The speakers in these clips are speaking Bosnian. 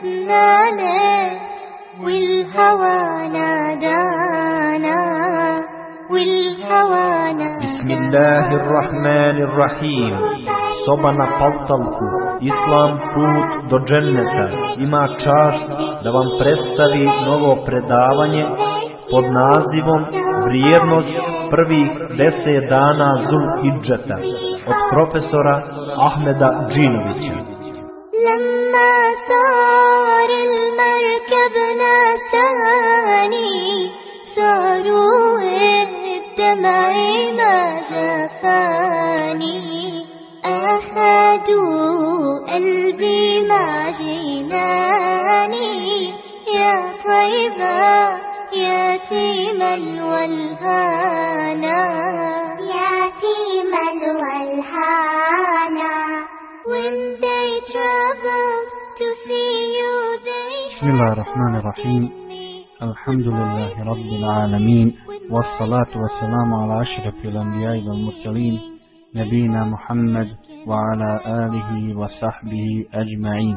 اشتقنا لك والهوى نادانا والهوى نادانا بسم الله الرحمن الرحيم Soba na Paltalku, Islam put do dženneta, ima čast da vam predstavi novo predavanje pod nazivom Vrijednost prvih deset dana Zul Hidžeta od profesora Ahmeda Džinovića. لما صار المركب ناساني صاروا الدمع ما جفاني. أخذوا قلبي مع جناني. يا طيبة يتيم الولهانا يتيم الولهانا بسم الله الرحمن الرحيم الحمد لله رب العالمين والصلاة والسلام على أشرف الأنبياء والمرسلين نبينا محمد وعلى آله وصحبه أجمعين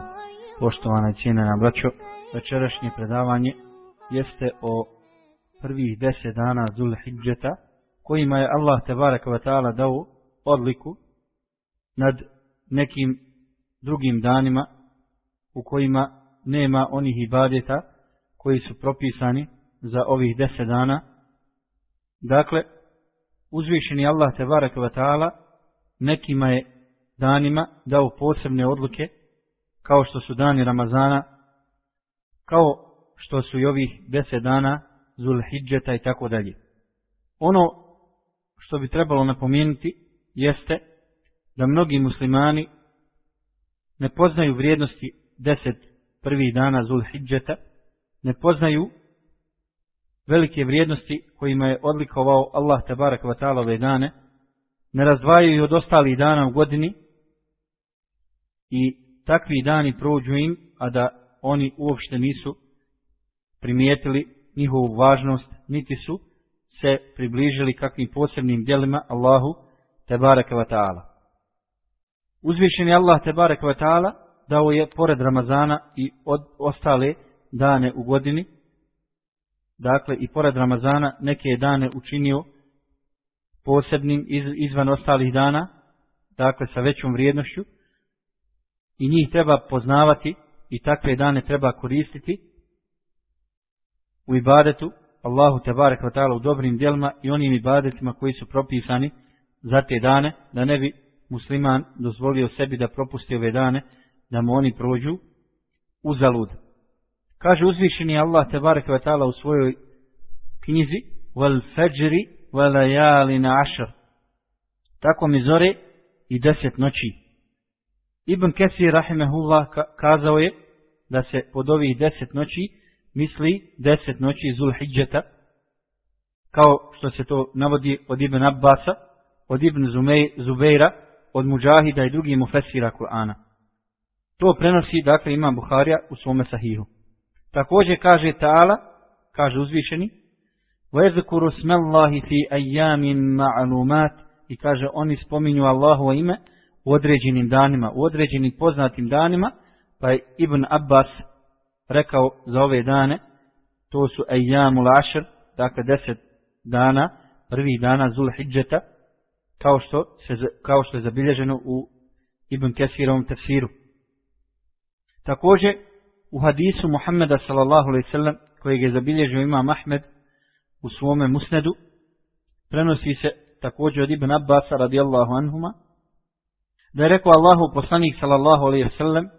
Poštovana i cijenjena braćo, večerašnje predavanje jeste o prvih deset dana Zul Hidžeta, kojima je Allah Tebarek wa ta'ala dao odliku nad nekim drugim danima u kojima nema onih ibadeta koji su propisani za ovih deset dana. Dakle, uzvišeni Allah Tebarek wa ta'ala nekima je danima dao posebne odluke kao što su dani Ramazana, kao što su i ovih deset dana Zulhidžeta i tako dalje. Ono što bi trebalo napomenuti jeste da mnogi muslimani ne poznaju vrijednosti deset prvi dana Zulhidžeta, ne poznaju velike vrijednosti kojima je odlikovao Allah tabarak wa ta'ala ove dane, ne razdvajaju od ostalih dana u godini i takvi dani prođu im, a da oni uopšte nisu primijetili njihovu važnost, niti su se približili kakvim posebnim djelima Allahu Tebaraka wa ta'ala. Uzvišeni Allah Tebaraka wa ta'ala dao je pored Ramazana i od ostale dane u godini, dakle i pored Ramazana neke je dane učinio posebnim iz, izvan ostalih dana, dakle sa većom vrijednošću, i njih treba poznavati i takve dane treba koristiti u ibadetu Allahu Tebarek wa ta'ala u dobrim djelima i onim ibadetima koji su propisani za te dane, da ne bi musliman dozvolio sebi da propusti ove dane, da mu oni prođu uzalud. Kaže uzvišeni Allah Tebarek wa ta'ala u svojoj knjizi wal fajri wal layalin ashr. Tako mi zore i deset noći. Ibn Kesir rahimehullah kazao je da se pod ovih deset noći misli deset noći Zulhidžeta, kao što se to navodi od Ibn Abbasa, od Ibn Zubeira, od Mujahida i drugih mufesira Kur'ana. To prenosi, dakle, ima Buharija u svome sahihu. Također kaže Ta'ala, kaže uzvišeni, وَيَذْكُرُ اسْمَ اللَّهِ فِي أَيَّامٍ مَعْلُومَاتِ i kaže, oni spominju Allahu ime u određenim danima, u određenim poznatim danima, pa je Ibn Abbas rekao za ove dane, to su Ejamul Ašr, dakle deset dana, prvih dana Zul Hidžeta, kao što, se, kao što je zabilježeno u Ibn Kesirovom tefsiru. Također, u hadisu Muhammeda sallallahu alaihi sallam, kojeg je zabilježio Imam Ahmed u svome musnedu, prenosi se također od Ibn Abbasa radijallahu anhuma, da je rekao Allahu poslanik sallallahu alaihi sallam,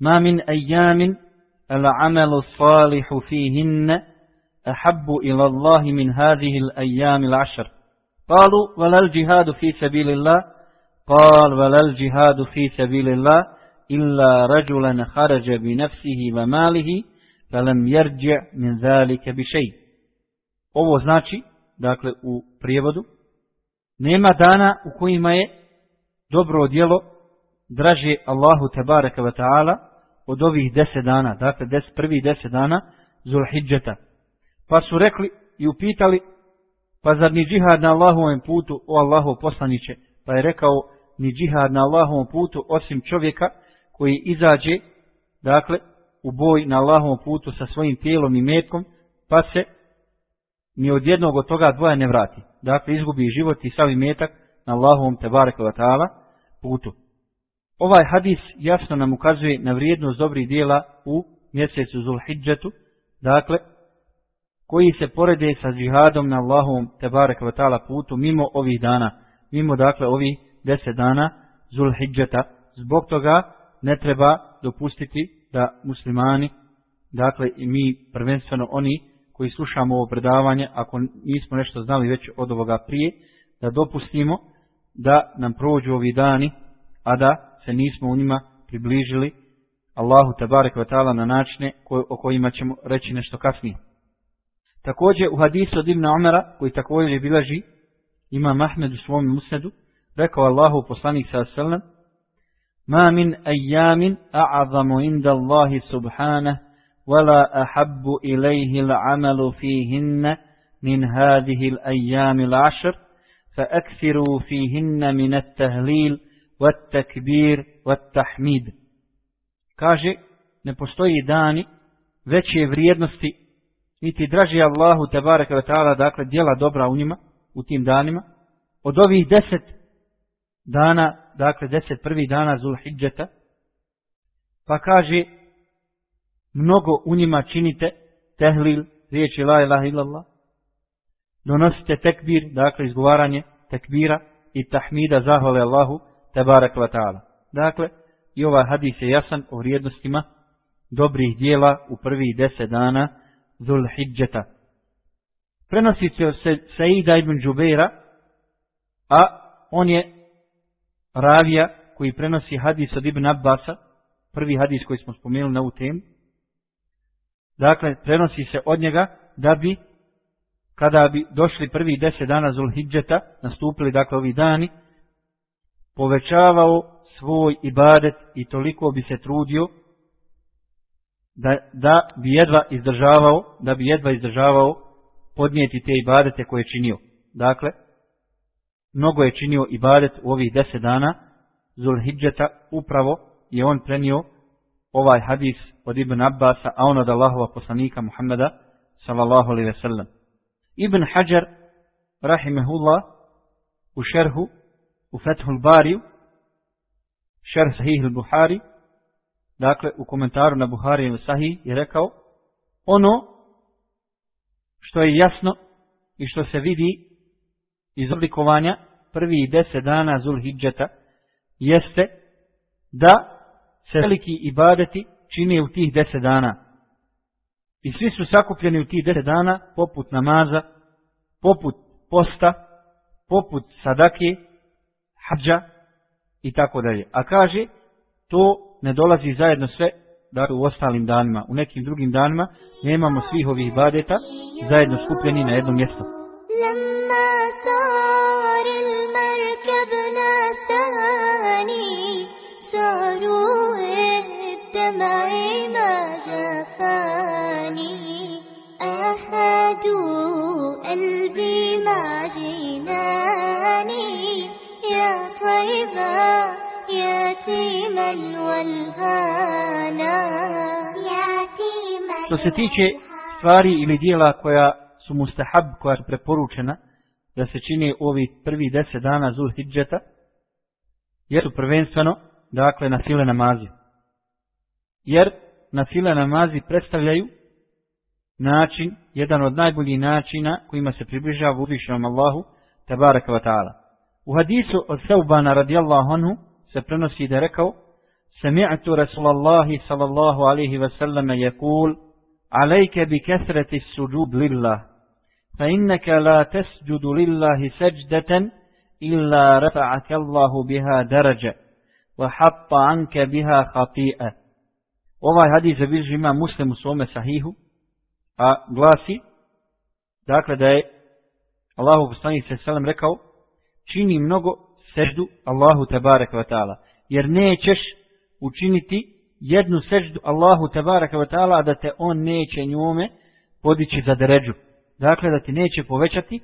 ma min ajamin العمل الصالح فيهن أحب إلى الله من هذه الأيام العشر قالوا ولا الجهاد في سبيل الله قال ولا الجهاد في سبيل الله illa rajulan kharaja bi nafsihi wa malihi falam yarji' min zalika bi shay. Ovo znači, dakle u prijevodu, nema dana u kojima je dobro djelo draže Allahu tebareka ve taala od ovih 10 dana, dakle 10 prvi 10 dana Zulhidžeta. Pa su rekli i upitali Pa zar ni džihad na Allahovom putu, o Allahov poslaniće? Pa je rekao, ni džihad na Allahovom putu, osim čovjeka koji izađe, dakle, u boj na Allahovom putu sa svojim tijelom i metkom, pa se ni od jednog od toga dvoja ne vrati. Dakle, izgubi život i sav metak na Allahovom tebareka wa ta'ala putu. Ovaj hadis jasno nam ukazuje na vrijednost dobrih dijela u mjesecu Zulhidžetu, dakle, koji se porede sa džihadom na Allahovom tebarek vatala ta'ala putu mimo ovih dana, mimo dakle ovih deset dana Zulhidžeta. Zbog toga ne treba dopustiti da muslimani, dakle i mi prvenstveno oni koji slušamo ovo predavanje, ako nismo nešto znali već od ovoga prije, da dopustimo da nam prođu ovi dani, a da se nismo u njima približili Allahu tabarek ve ta'ala na načine o kojima ćemo reći nešto kasnije. Također u hadisu od Ibn Omara, koji također bilaži, ima Mahmed u svom musnedu, rekao Allahu poslanik sa sallam, Ma min ajamin a'azamu inda Allahi subhanah, ولا أحب إليه العمل فيهن من هذه الأيام العشر فأكثروا فيهن من التهليل والتكبير والتحميد kaže ne postoji dani veće vrijednosti niti draži Allahu te bareke ve taala dakle djela dobra u njima u tim danima od ovih 10 dana dakle 10 prvi dana Zulhidžeta pa kaže mnogo u njima činite tehlil, riječi la ilaha illallah, donosite tekbir, dakle izgovaranje tekbira i tahmida zahvale Allahu tebarek wa ta'ala. Dakle, i ovaj hadis je jasan o vrijednostima dobrih dijela u prvi deset dana Zulhidžeta. Prenosi se Saida ibn Džubeira, a on je ravija koji prenosi hadis od Ibn Abbasa, prvi hadis koji smo spomenuli na ovu temu, dakle, prenosi se od njega da bi, kada bi došli prvi deset dana Zulhidžeta, nastupili, dakle, ovi dani, povećavao svoj ibadet i toliko bi se trudio da, da bi jedva izdržavao, da bi jedva izdržavao podnijeti te ibadete koje je činio. Dakle, mnogo je činio ibadet u ovih deset dana Zulhidžeta, upravo je on prenio ovaj hadis od Ibn Abbasa, a on od Allahova poslanika Muhammeda, sallallahu alaihi ve sellem. Ibn Hajar, rahimehullah, u šerhu, u Fethul Bariju, šerh sahih al-Buhari, dakle, u komentaru na Buhari i sahih, je rekao, ono što je jasno i što se vidi iz oblikovanja prvi deset dana Zulhidžeta, jeste da se veliki ibadeti čine u tih deset dana. I svi su sakupljeni u tih deset dana, poput namaza, poput posta, poput sadake, hađa i tako dalje. A kaže, to ne dolazi zajedno sve dakle, u ostalim danima. U nekim drugim danima nemamo svih ovih ibadeta zajedno skupljeni na jedno mjesto. Jednom mjestu. دمعي ما جفاني أخذوا قلبي مع جناني يا طيبة يتيما والغانا Što se tiče stvari ili dijela koja su mustahab, koja su preporučena da se čine u ovih prvi deset dana Zulhidžeta, jesu prvenstveno, dakle, na file namazi jer na file namazi predstavljaju način, jedan od najboljih načina kojima se približava uzvišenom Allahu, tabaraka wa ta'ala. U hadisu od Seubana radijallahu anhu se prenosi da rekao, Sami'tu Rasulallahi sallallahu alaihi wa sallam yakul, Alejke bi kesreti suđud lillah, fa innaka la tesđudu lillahi seđdeten إلا رفعك الله بها درجة وحط عنك بها خطيئة Ovaj hadis zabilježi ima muslim u svome sahihu, a glasi, dakle da je Allahu poslanik se selam rekao, čini mnogo seždu Allahu tebarek wa ta'ala, jer nećeš učiniti jednu seždu Allahu tebarek wa ta'ala, a da te on neće njome podići za deređu. Dakle, da ti neće povećati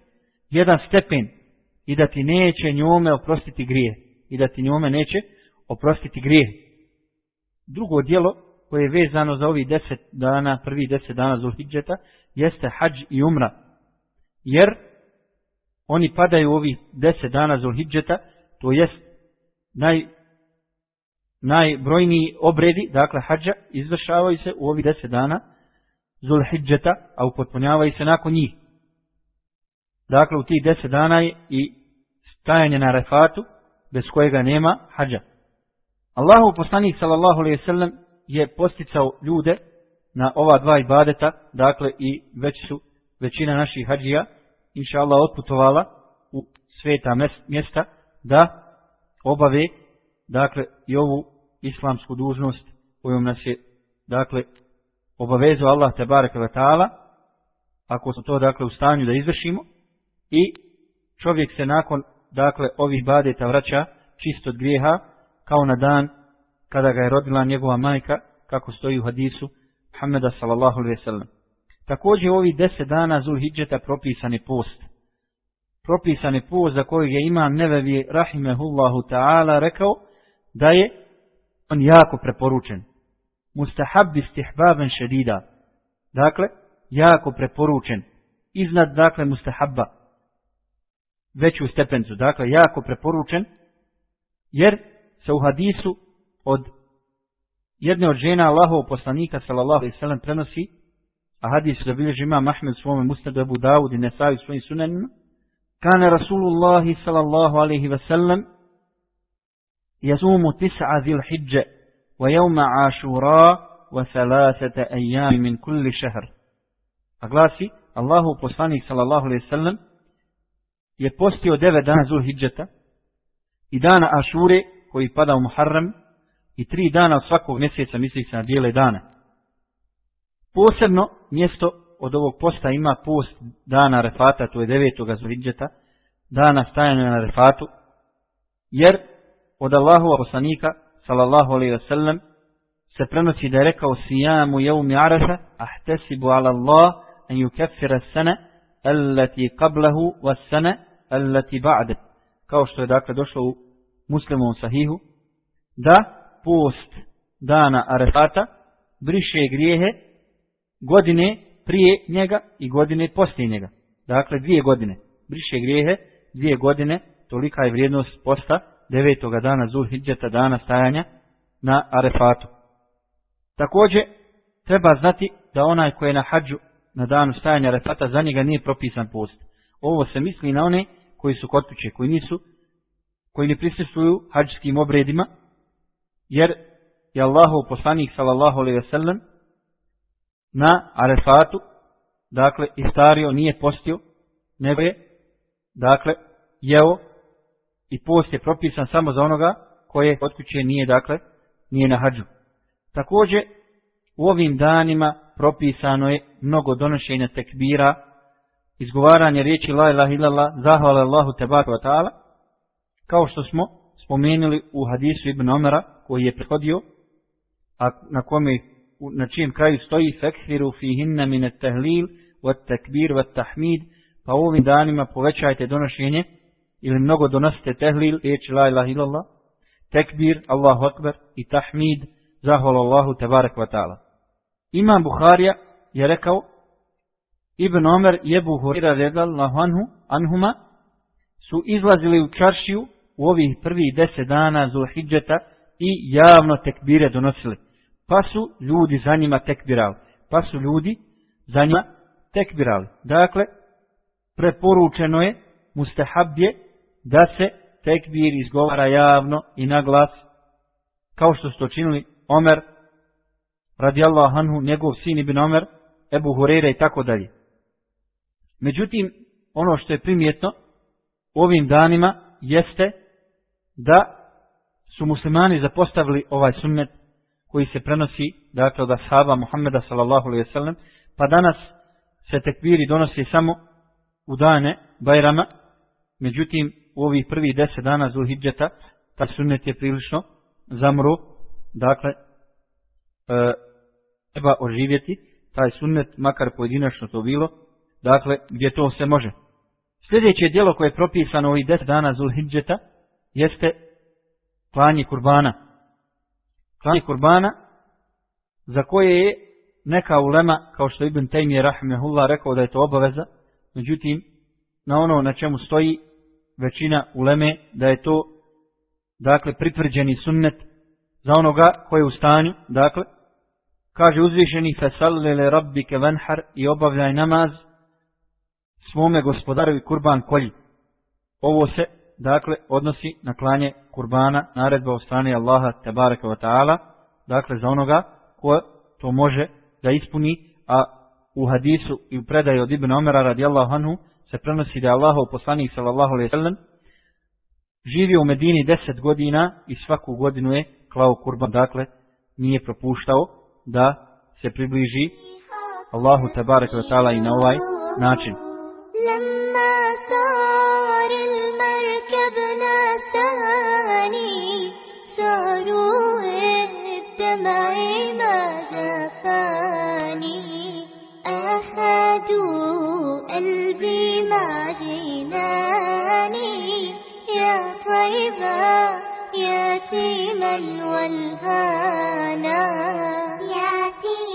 jedan stepen i da ti neće njome oprostiti grije. I da ti njome neće oprostiti grije. Drugo dijelo koje je vezano za ovih deset dana, prvi deset dana Zulhidžeta, jeste hađ i umra. Jer oni padaju u ovih deset dana Zulhidžeta, to jest naj, najbrojniji obredi, dakle hađa, izvršavaju se u ovih deset dana Zulhidžeta, a upotpunjavaju se nakon njih. Dakle, u tih deset dana je i stajanje na refatu, bez kojega nema hađa. Allahu poslanik sallallahu alejhi ve sellem je posticao ljude na ova dva ibadeta, dakle i već su većina naših hađija inshallah otputovala u sveta mjesta da obave dakle i ovu islamsku dužnost kojom nas je dakle obavezao Allah te bareke ve taala ako smo to dakle u stanju da izvršimo i čovjek se nakon dakle ovih badeta vraća čist od grijeha kao na dan kada ga je rodila njegova majka kako stoji u hadisu Muhammeda sallallahu alejhi ve sellem takođe ovi 10 dana Zulhidžeta propisan je post. Propisan je post za kojeg je imam Nevevi rahimehullahu ta'ala rekao da je on jako preporučen mustahab istihbaban šedida. Dakle jako preporučen. Iznad dakle mustahabba. Veću stepencu, dakle jako preporučen, jer se u hadisu od jedne od žena Allahov poslanika sallallahu alejhi ve sellem prenosi a hadis da bilježi ima Ahmed svome musnadu Abu Dawud i Nesai svojim sunanima kana Rasulullah sallallahu alejhi ve sellem yasumu tis'a zil hijja wa yawma ashura wa thalathata ayyam min kulli shahr a glasi Allahu poslanik sallallahu alejhi ve je postio devet dana Zul Hidžeta i dana Ašure koji pada u Muharram i tri dana od svakog mjeseca misli se na bijele dane. Posebno mjesto od ovog posta ima post dana Refata, to je devetoga Zul Hidžeta, dana stajanja na Refatu, jer od Allahova poslanika, sallallahu alaihi wasallam, se prenosi da je rekao sijamu jevmi arafa, ahtesibu ala Allah, en yukeffira sana, allati qablahu was sana allati ba'de kao što je dakle došlo u muslimom sahihu da post dana arefata briše grijehe godine prije njega i godine poslije njega. Dakle dvije godine. Briše grijehe dvije godine tolika je vrijednost posta devetoga dana Zulhidžeta, dana stajanja na arefatu. Također treba znati da onaj koji je na hađu na danu stajanja arefata za njega nije propisan post. Ovo se misli na one koji su kod kuće, koji nisu, koji ne prisustuju hađskim obredima, jer je Allahov poslanik sallallahu alejhi ve sellem na Arefatu, dakle istario, nije postio, nego je dakle jeo i post je propisan samo za onoga koje od kuće nije dakle nije na hađu. Također u ovim danima propisano je mnogo donošenja tekbira izgovaranje riječi la ilaha illallah, zahvala Allahu tebaka wa ta'ala, kao što smo spomenuli u hadisu Ibn Omara, koji je prehodio, a na kome na čijem kraju stoji fekfiru fihinna at tahlil wa tekbir, wa tahmid, pa u ovim danima povećajte donošenje, ili mnogo donosite tehlil, riječi la ilaha illallah, tekbir, Allahu akbar, i tahmid, zahval Allahu tebarek wa ta'ala. Imam Buharija je rekao, Ibn Omer i Ebu Hurira radijallahu anhu, anhuma su izlazili u čaršiju u ovih prvih deset dana Zulhidžeta i javno tekbire donosili. Pa su ljudi za njima tekbirali. Pa su ljudi za njima tekbirali. Dakle, preporučeno je, mustahab je, da se tekbir izgovara javno i na glas, kao što su to činili Omer, radijallahu anhu, njegov sin Ibn Omer, Ebu Hureyre i tako dalje. Međutim, ono što je primjetno, ovim danima jeste da su muslimani zapostavili ovaj sunnet koji se prenosi dakle od ashaba Muhammeda sallallahu alejhi ve sellem pa danas se tekbiri donosi samo u dane Bajrama međutim u ovih prvih 10 dana Zulhidžeta ta sunnet je prilično zamro dakle e, treba oživjeti taj sunnet makar pojedinačno to bilo dakle gdje to se može sljedeće dijelo koje je propisano u ovih 10 dana Zulhidžeta jeste klanje kurbana. Klanje kurbana za koje je neka ulema, kao što Ibn Taymi rahimehullah rekao da je to obaveza, međutim, na ono na čemu stoji većina uleme da je to dakle pritvrđeni sunnet za onoga koji je u stanju, dakle, kaže uzvišeni fasallile rabbike vanhar i obavljaj namaz svome gospodarovi kurban kolji. Ovo se dakle, odnosi na klanje kurbana, naredba od strane Allaha, tebareke ve ta'ala, dakle, za onoga ko to može da ispuni, a u hadisu i u predaju od Ibn Omera radijallahu anhu se prenosi da je Allahov poslanik sallallahu ve sellem, živio u Medini deset godina i svaku godinu je klao kurban, dakle, nije propuštao da se približi Allahu tebareka ve ta'ala i na ovaj način.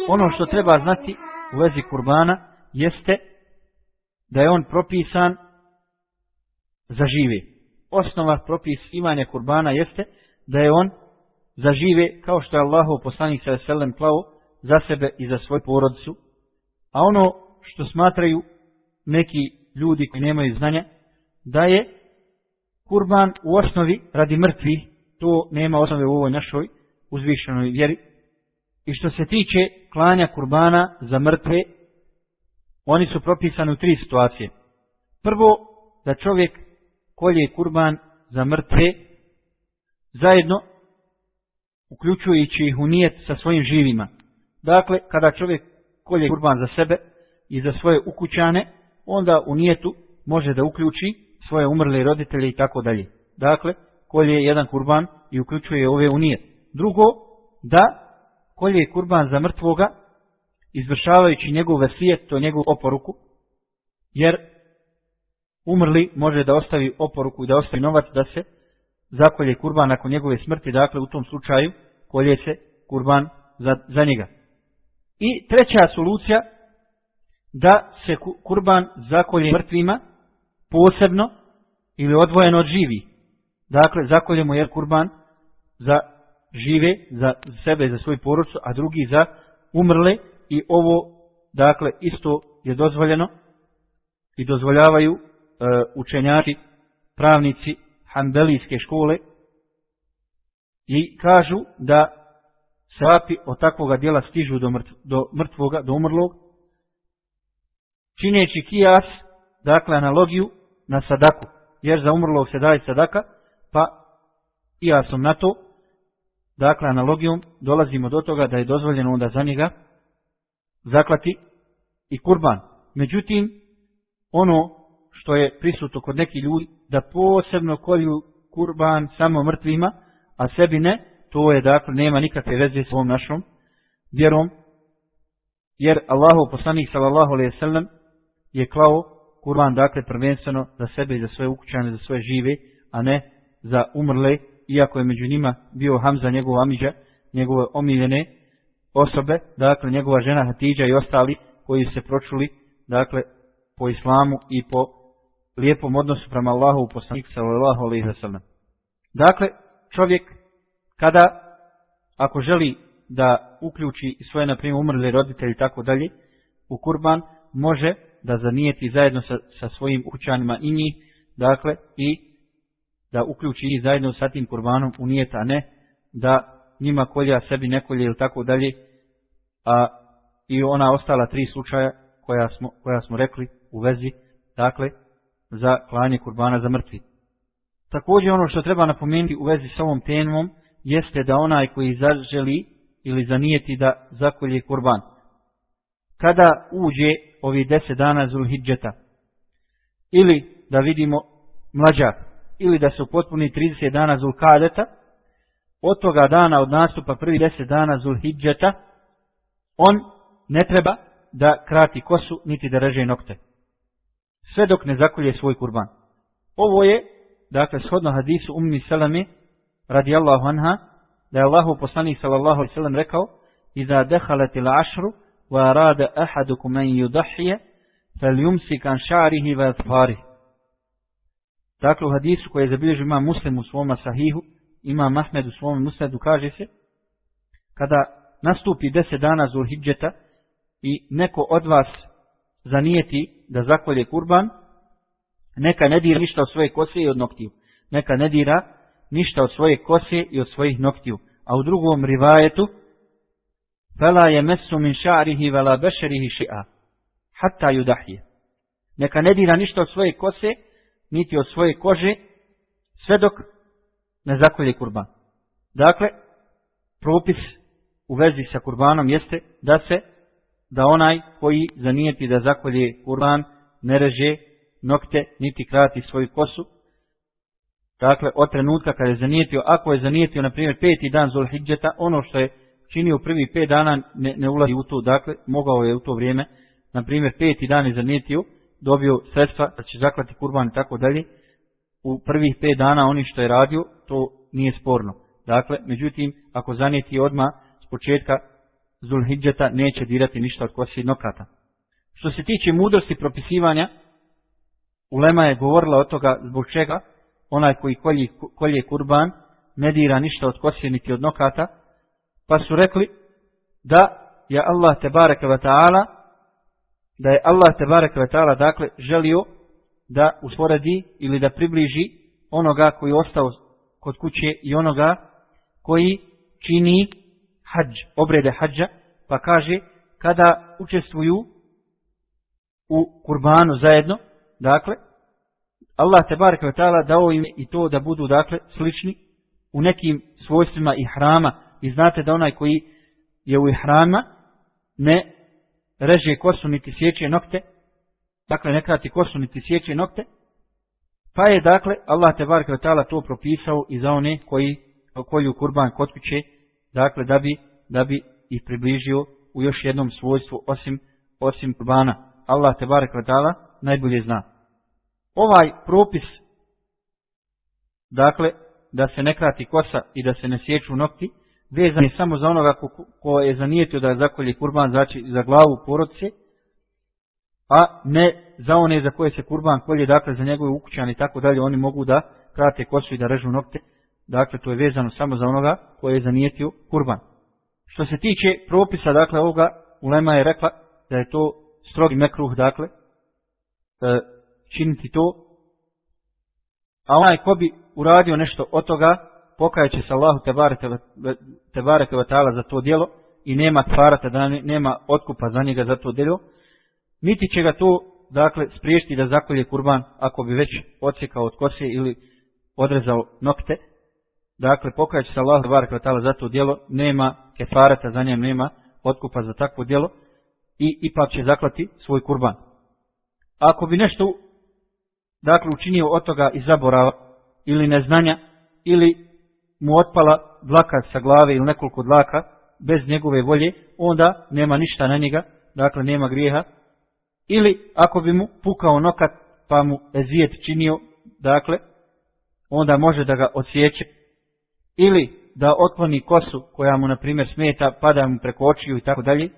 Ono što treba znati u vezi kurbana jeste da je on propisan za žive. Osnova propis imanja kurbana jeste da je on za žive kao što je Allahov poslanik sa veselem plavo za sebe i za svoj porodicu. A ono što smatraju neki ljudi koji nemaju znanja, da je kurban u osnovi radi mrtvih, to nema osnove u ovoj našoj uzvišenoj vjeri. I što se tiče klanja kurbana za mrtve, oni su propisani u tri situacije. Prvo, da čovjek kolje kurban za mrtve, zajedno uključujući ih u nijet sa svojim živima. Dakle, kada čovjek kolje kurban za sebe i za svoje ukućane, onda u nijetu može da uključi svoje umrle roditelje i tako dalje. Dakle, kolje jedan kurban i uključuje ove u nijet. Drugo, da kolje kurban za mrtvoga, izvršavajući njegov vesijet, to njegovu oporuku, jer umrli može da ostavi oporuku i da ostavi novac da se zakolje kurban nakon njegove smrti, dakle u tom slučaju kolje se kurban za, za njega. I treća solucija, da se kurban zakolje mrtvima posebno ili odvojeno od živi. Dakle, zakoljemo jer kurban za žive, za sebe i za svoju porucu, a drugi za umrle i ovo, dakle, isto je dozvoljeno i dozvoljavaju e, učenjaci, pravnici hanbelijske škole i kažu da svapi od takvoga dijela stižu do, mrtv, do mrtvoga, do umrlog, čineći kijas, dakle analogiju na sadaku, jer za umrlog se daje sadaka, pa i ja sam na to, dakle analogijom dolazimo do toga da je dozvoljeno onda za njega zaklati i kurban. Međutim, ono što je prisuto kod neki ljudi, da posebno kolju kurban samo mrtvima, a sebi ne, to je dakle, nema nikakve veze s ovom našom vjerom, jer Allahu poslanik sallallahu alejhi ve sellem je klao kurban dakle prvenstveno za sebe i za svoje ukućane, za svoje žive, a ne za umrle, iako je među njima bio Hamza, njegov Amidža, njegove omiljene osobe, dakle njegova žena Hatidža i ostali koji se pročuli, dakle, po islamu i po lijepom odnosu prema Allahu u poslanik sallallahu alaihi wasallam. Dakle, čovjek kada ako želi da uključi svoje na primjer umrle roditelje i tako dalje u kurban može da zanijeti zajedno sa, sa svojim kućanima i njih, dakle, i da uključi i zajedno sa tim kurbanom u nijet, a ne da njima kolja sebi nekolje ili tako dalje, a i ona ostala tri slučaja koja smo, koja smo rekli u vezi, dakle, za klanje kurbana za mrtvi. Također ono što treba napomenuti u vezi s ovom temom jeste da onaj koji zaželi ili zanijeti da zakolje kurban. Kada uđe ovi deset dana Zulhidžeta ili da vidimo mlađak ili da su upotpuni 30 dana Zulkadeta, od toga dana od nastupa prvi 10 dana Zulhidžeta, on ne treba da krati kosu niti da reže nokte. Sve dok ne zakolje svoj kurban. Ovo je, dakle, shodno hadisu Ummi Salame, radijallahu anha, da je Allahu poslanik sallallahu alaihi sallam rekao, Iza dehalati la ašru, wa arada ahadukum men yudahije, fel yumsi kan. Dakle, u hadisu koji je zabilježio ima muslim u svoma sahihu, ima Mahmed u svom musnedu, kaže se, kada nastupi deset dana Zulhidžeta i neko od vas zanijeti da zakolje kurban, neka ne dira ništa od svoje kose i od noktiju. Neka ne dira ništa od svoje kose i od svojih noktiju. A u drugom rivajetu, Fela je mesu min ša'rihi vela bešerihi ši'a, hatta judahije. Neka ne dira ništa od svoje kose, niti od svoje kože, sve dok ne zakolje kurban. Dakle, propis u vezi sa kurbanom jeste da se, da onaj koji zanijeti da zakolje kurban ne reže nokte, niti krati svoju kosu. Dakle, od trenutka kada je zanijetio, ako je zanijetio, na primjer, peti dan Zulhidžeta, ono što je činio prvi pet dana ne, ne ulazi u to, dakle, mogao je u to vrijeme, na primjer, peti dan je zanijetio, dobio sredstva da će zaklati kurban i tako dalje, u prvih pet dana oni što je radio, to nije sporno. Dakle, međutim, ako zanijeti odma s početka Zulhidžeta, neće dirati ništa od kosi nokata. Što se tiče mudrosti propisivanja, Ulema je govorila o toga zbog čega onaj koji kolje, kolje kurban ne dira ništa od kosi niti od nokata, pa su rekli da je Allah tebareke ve taala da je Allah tebareke ve taala dakle želio da usporedi ili da približi onoga koji je ostao kod kuće i onoga koji čini hađ, obrede hađa, pa kaže kada učestvuju u kurbanu zajedno, dakle, Allah te barek ta'ala dao im i to da budu dakle slični u nekim svojstvima i hrama i znate da onaj koji je u ihrama ne reže kosu niti sjeće nokte, dakle ne krati kosu niti sjeće nokte, pa je dakle Allah te bar ta'ala to propisao i za one koji kolju kurban kod kuće, dakle da bi, da bi ih približio u još jednom svojstvu osim, osim kurbana. Allah te bar ta'ala najbolje zna. Ovaj propis, dakle, da se ne krati kosa i da se ne sjeću nokti, vezan je samo za onoga ko, ko je zanijetio da zakolje kurban znači za glavu porodice, a ne za one za koje se kurban kolje, dakle za njegove ukućane i tako dalje, oni mogu da krate kosu i da režu nokte, dakle to je vezano samo za onoga koje je zanijetio kurban. Što se tiče propisa, dakle ovoga, Ulema je rekla da je to strogi mekruh, dakle, e, činiti to, a onaj ko bi uradio nešto od toga, pokajaće se Allahu te bareke vatala za to djelo i nema tvarata da nema otkupa za njega za to djelo, niti će ga to, dakle, spriječiti da zakolje kurban ako bi već odsjekao od kose ili odrezao nokte, dakle, pokajaće se Allahu te bareke za to djelo, nema kefarata za njem, nema otkupa za takvo djelo i ipak će zaklati svoj kurban. Ako bi nešto dakle učinio od toga i zaborava ili neznanja ili mu otpala dlaka sa glave ili nekoliko dlaka bez njegove volje, onda nema ništa na njega, dakle nema grijeha. Ili ako bi mu pukao nokat pa mu ezijet činio, dakle, onda može da ga odsjeće. Ili da otkloni kosu koja mu na primjer smeta, pada mu preko očiju i tako dalje.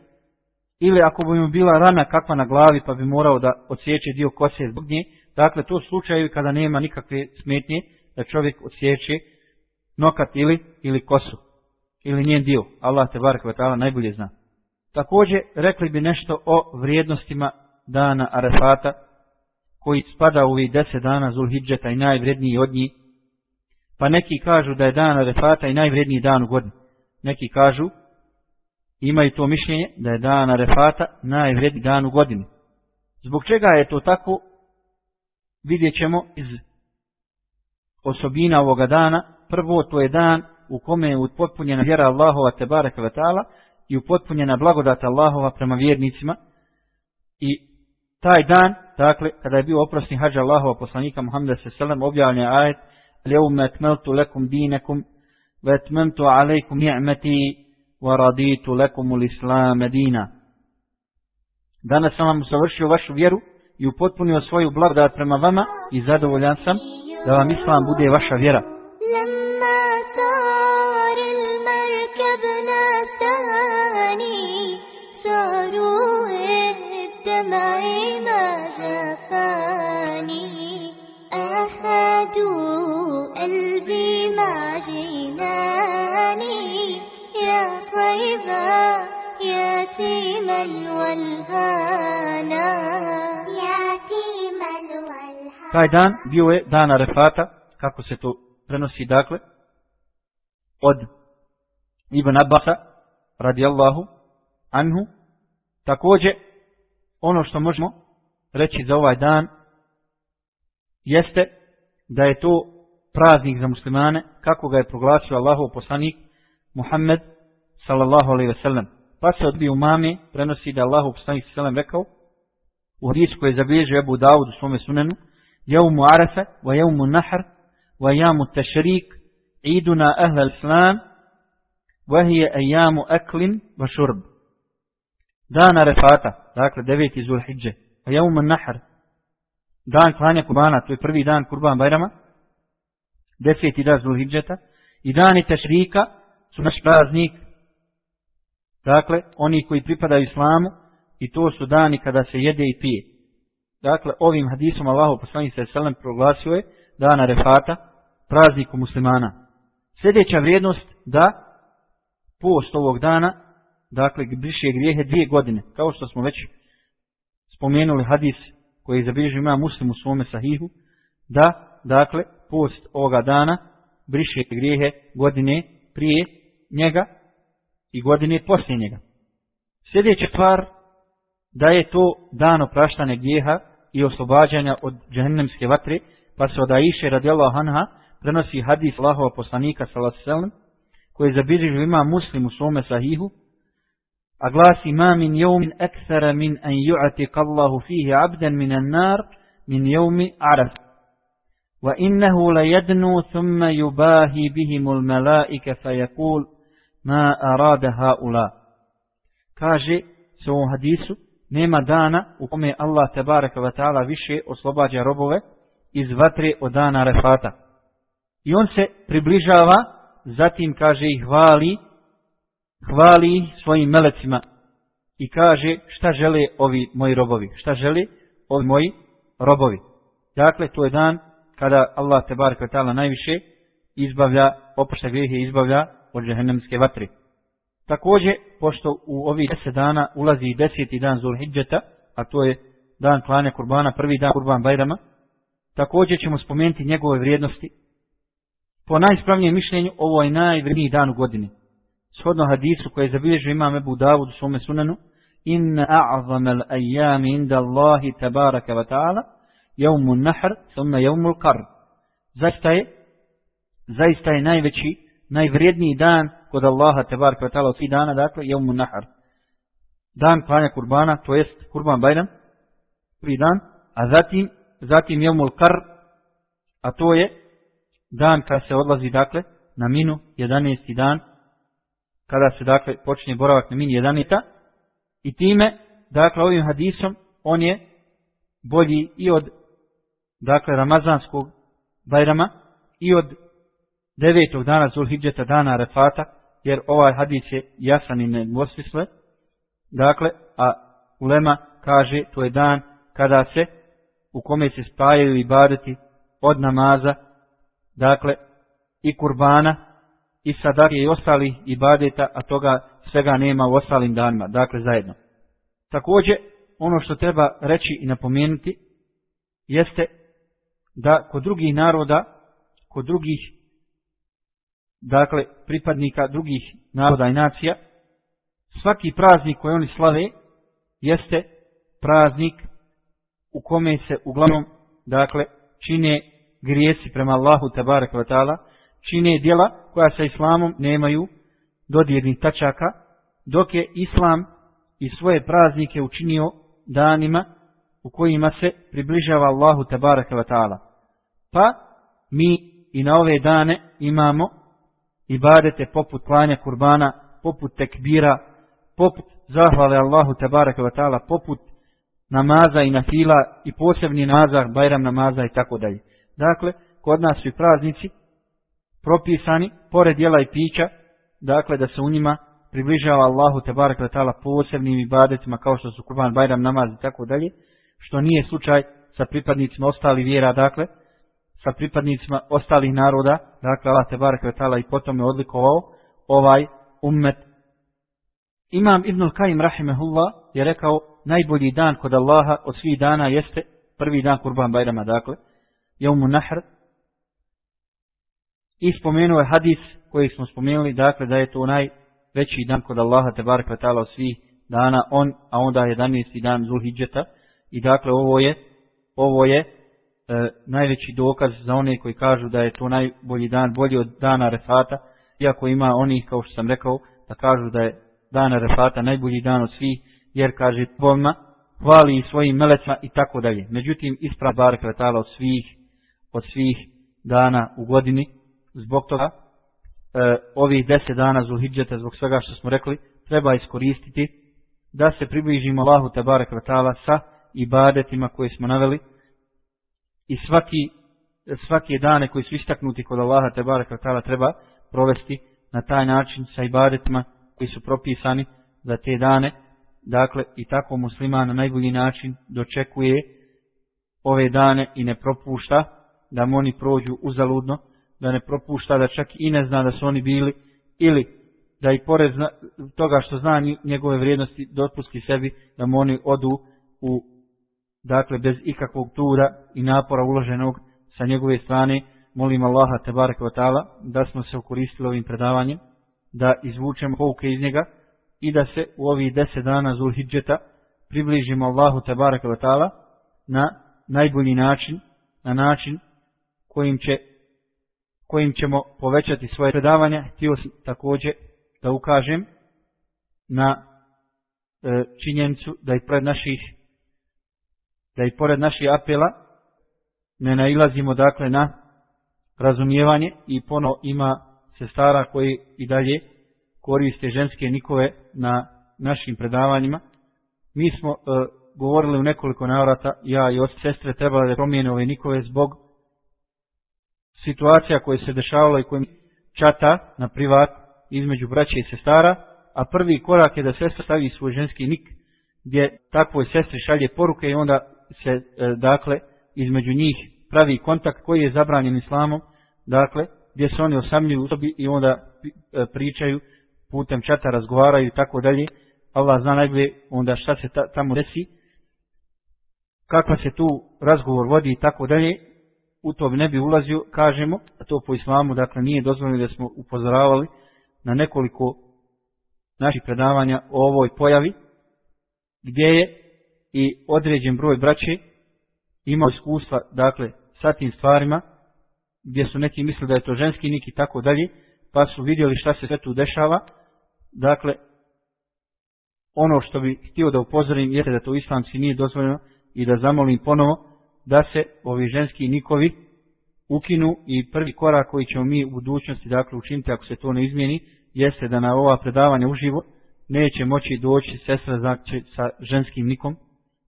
Ili ako bi mu bila rana kakva na glavi pa bi morao da odsjeće dio kose zbog nje, Dakle, to slučaju kada nema nikakve smetnje da čovjek odsjeće nokat ili, ili kosu. Ili njen dio. Allah te barak vatala najbolje zna. Također, rekli bi nešto o vrijednostima dana Arefata, koji spada u ovih deset dana Zulhidžeta i najvredniji od njih. Pa neki kažu da je dan Arefata i najvredniji dan u godini. Neki kažu, imaju to mišljenje, da je dan Arefata najvredniji dan u godini. Zbog čega je to tako, vidjet ćemo iz osobina ovoga dana. Prvo to je dan u kome je upotpunjena vjera Allahova te baraka vatala taala i upotpunjena blagodat Allahova prema vjernicima. I taj dan, dakle, kada je bio oprosni hađa Allahova poslanika Muhammeda sallallahu objavljen je ajet: "Al-yawma lekum lakum ve wa atmamtu alaykum wa raditu lakum ul islam dina." Danas sam vam savršio vašu vjeru i upotpunio svoju blagodat prema vama i zadovoljan sam da vam islam bude vaša vjera. صار المركب ناساني صاروا الدمع ما جفاني. أخذوا قلبي مع جناني. يا طيبة يتيم الولهانا يتيم الولهانا Taj dan bio je dan Arefata, kako se to prenosi dakle, od Ibn Abaha radijallahu anhu. Takođe, ono što možemo reći za ovaj dan jeste da je to praznik za muslimane kako ga je proglasio Allahov poslanik Muhammed sallallahu alejhi ve sellem. Pa se odbi umami prenosi da Allahov poslanik sallam rekao u hadisu koji je zabilježio Abu Davud u svome sunenu Jevmu Arafa, Jevmu Nahar, at-tashrik عيدنا أهل الإسلام وهي أيام أكل وشرب دان رفاتا dakle deveti zul hijđe a jeum nahar dan klanja kurbana to je prvi dan kurban bajrama deseti dan zul hijđeta i dani tešrika su naš praznik dakle oni koji pripadaju islamu i to su dani kada se jede i pije dakle ovim hadisom Allahu poslanik se selam proglasio je dana refata prazniku muslimana. Sljedeća vrijednost da post ovog dana dakle briše grijehe dvije godine kao što smo već spomenuli hadis koji je zabilježio ima muslim u svome sahihu da dakle post ovoga dana briše grijehe godine prije njega i godine poslije njega. Sljedeća stvar da je to dan opraštane grijeha i oslobađanja od džahennemske vatre, pa se od Aisha radijallahu anha prenosi hadis Allahova poslanika sallallahu alejhi ve sellem koji zabilježio ima muslim u svome sahihu, a glasi ma min yawmin ekthara min an yu'tiqa Allahu fihi 'abdan min an-nar min yawmi araf. Wa innahu la jednu thumma yubahi bihimul melaike fa yaqul ma arada haula. Kaže se u hadisu nema dana u kome Allah tebareka ve ta'ala više oslobađa robove iz vatre od dana refata. I on se približava, zatim kaže i hvali, hvali svojim melecima i kaže šta žele ovi moji robovi, šta žele ovi moji robovi. Dakle, to je dan kada Allah te bar kvetala ta'ala najviše izbavlja, oprošta grijehe izbavlja od džehennemske vatre. Također, pošto u ovih deset dana ulazi deseti dan Zulhidžeta, a to je dan klanja kurbana, prvi dan kurban Bajrama, također ćemo spomenuti njegove vrijednosti. Po najspravnijem mišljenju, ovo je najvredniji dan u godini. Shodno hadisu koje je zabilježio imam Ebu Davud u svome sunanu, inna a'zam al ajami inda Allahi tabaraka wa ta'ala, jevmu nahr, thumma jevmu kar. Zaista je, zaista je najveći, najvredniji dan kod Allaha tabaraka wa taala svih dana dakle jevmu nahr. dan klanja kurbana to jest kurban bajram prvi dan a zatim zatim jeumul kar a to je dan kada se odlazi dakle na minu 11. dan kada se dakle počne boravak na mini 11. i time dakle ovim hadisom on je bolji i od dakle ramazanskog bajrama i od devetog dana Zulhidžeta dana Arefata jer ovaj hadis je jasan i nedvosmisle Dakle, a ulema kaže to je dan kada se u kome se spajaju ibadeti od namaza, dakle i kurbana i sadake i ostali ibadeta, a toga svega nema u ostalim danima, dakle zajedno. Također, ono što treba reći i napomenuti jeste da kod drugih naroda, kod drugih dakle, pripadnika drugih naroda i nacija, svaki praznik koji oni slave jeste praznik u kome se uglavnom, dakle, čine grijesi prema Allahu tabarak wa ta'ala, čine djela koja sa islamom nemaju dodirnih tačaka, dok je islam i svoje praznike učinio danima u kojima se približava Allahu tabaraka wa ta'ala. Pa mi i na ove dane imamo ibadete poput klanja kurbana, poput tekbira, poput zahvale Allahu tabaraka wa ta'ala, poput namaza i nafila i posebni namazah, bajram namaza i tako dalje. Dakle, kod nas su i praznici propisani, pored jela i pića, dakle da se u njima približava Allahu te barek ta'ala posebnim ibadetima kao što su kurban, bajram, namaz i tako dalje, što nije slučaj sa pripadnicima ostali vjera, dakle, sa pripadnicima ostalih naroda, dakle Allah te barek ta'ala i potom je odlikovao ovaj ummet. Imam Ibn Kajim rahimehullah je rekao najbolji dan kod Allaha od svih dana jeste prvi dan kurban bajrama, dakle, jeumu nahr. I spomenuo je hadis koji smo spomenuli, dakle, da je to najveći dan kod Allaha te barek ta'ala od svih dana, on, a onda 11. dan Zulhidžeta. I dakle, ovo je, ovo je e, najveći dokaz za one koji kažu da je to najbolji dan, bolji od dana Refata, iako ima onih, kao što sam rekao, da kažu da je dan Refata najbolji dan od svih, jer kaže tvojima, hvali svojim melecima i tako dalje. Međutim, isprav bar kvetala od svih, od svih dana u godini, zbog toga, e, ovih deset dana Zulhidžeta, zbog svega što smo rekli, treba iskoristiti da se približimo Allahu Tebare kvetala sa ibadetima koje smo naveli i svaki, svaki dane koji su istaknuti kod Allaha Tebare kvetala treba provesti na taj način sa ibadetima koji su propisani za te dane, dakle i tako musliman na najbolji način dočekuje ove dane i ne propušta da mu oni prođu uzaludno, da ne propušta da čak i ne zna da su oni bili ili da i pored zna, toga što zna njegove vrijednosti dotpusti sebi da mu oni odu u dakle bez ikakvog tura i napora uloženog sa njegove strane molim Allaha te barek da smo se okoristili ovim predavanjem da izvučemo pouke iz njega i da se u ovih deset dana Zulhidžeta približimo Allahu Tebareka Vatala na najbolji način, na način kojim, će, kojim ćemo povećati svoje predavanja. Htio sam također da ukažem na e, činjenicu da i pored naših da i pored naših apela ne nailazimo dakle na razumijevanje i pono ima sestara koji i dalje koriste ženske nikove na našim predavanjima. Mi smo e, govorili u nekoliko navrata, ja i osam sestre trebali da promijene ove nikove zbog situacija koje se dešavalo i kojim čata na privat između braće i sestara, a prvi korak je da sestra stavi svoj ženski nik gdje takvoj sestri šalje poruke i onda se, e, dakle, između njih pravi kontakt koji je zabranjen islamom, dakle, gdje se oni osamljuju u sobi i onda e, pričaju putem čata razgovaraju i tako dalje. Allah zna najbolje onda šta se ta, tamo desi, kakva se tu razgovor vodi i tako dalje. U to ne bi ulazio, kažemo, a to po islamu, dakle nije dozvoljeno da smo upozoravali na nekoliko naših predavanja o ovoj pojavi, gdje je i određen broj braće imao iskustva, dakle, sa tim stvarima, gdje su neki mislili da je to ženski nik i tako dalje, pa su vidjeli šta se sve tu dešava. Dakle, ono što bi htio da upozorim jeste da to islamski nije dozvoljeno i da zamolim ponovo da se ovi ženski nikovi ukinu i prvi korak koji ćemo mi u budućnosti dakle učiniti ako se to ne izmijeni jeste da na ova predavanja uživo neće moći doći sestra znači, sa ženskim nikom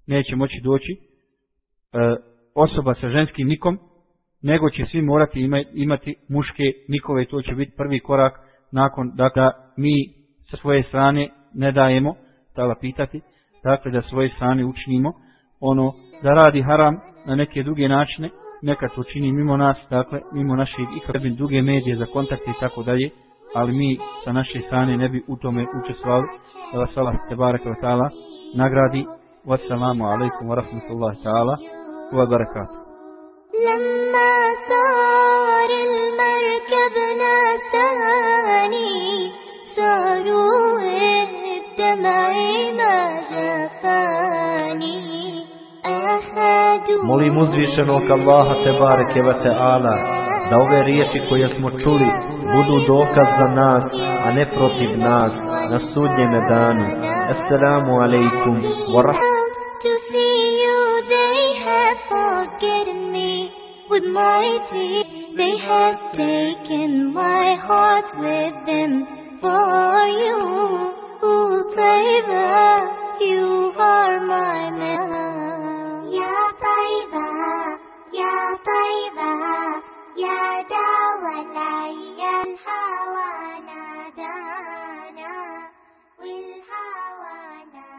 neće moći doći e, osoba sa ženskim nikom nego će svi morati imati muške nikove, to će biti prvi korak nakon dakle, da mi sa svoje strane ne dajemo, tala pitati, dakle da svoje strane učinimo, ono da radi haram na neke druge načine, neka to čini mimo nas, dakle mimo naših ikakve druge medije za kontakte i tako dalje, ali mi sa naše strane ne bi u tome učestvali, da vas Allah te baraka ta'ala nagradi, wassalamu alaikum wa rahmatullahi ta'ala wa barakatuh. لما صار المركب ناساني صاروا الدمع ما جفاني Molim uzvišenog Allaha te bareke ve teala da ove riječi koje smo čuli budu dokaz za nas, a ne protiv nas na sudnjem danu. Assalamu alaikum wa rahmatullahi they have taken my heart with them for you. Ooh, Taiba, you are my man. طيبة يا طيبة يا داوى العي الهوى نادانا والهوى نادانا.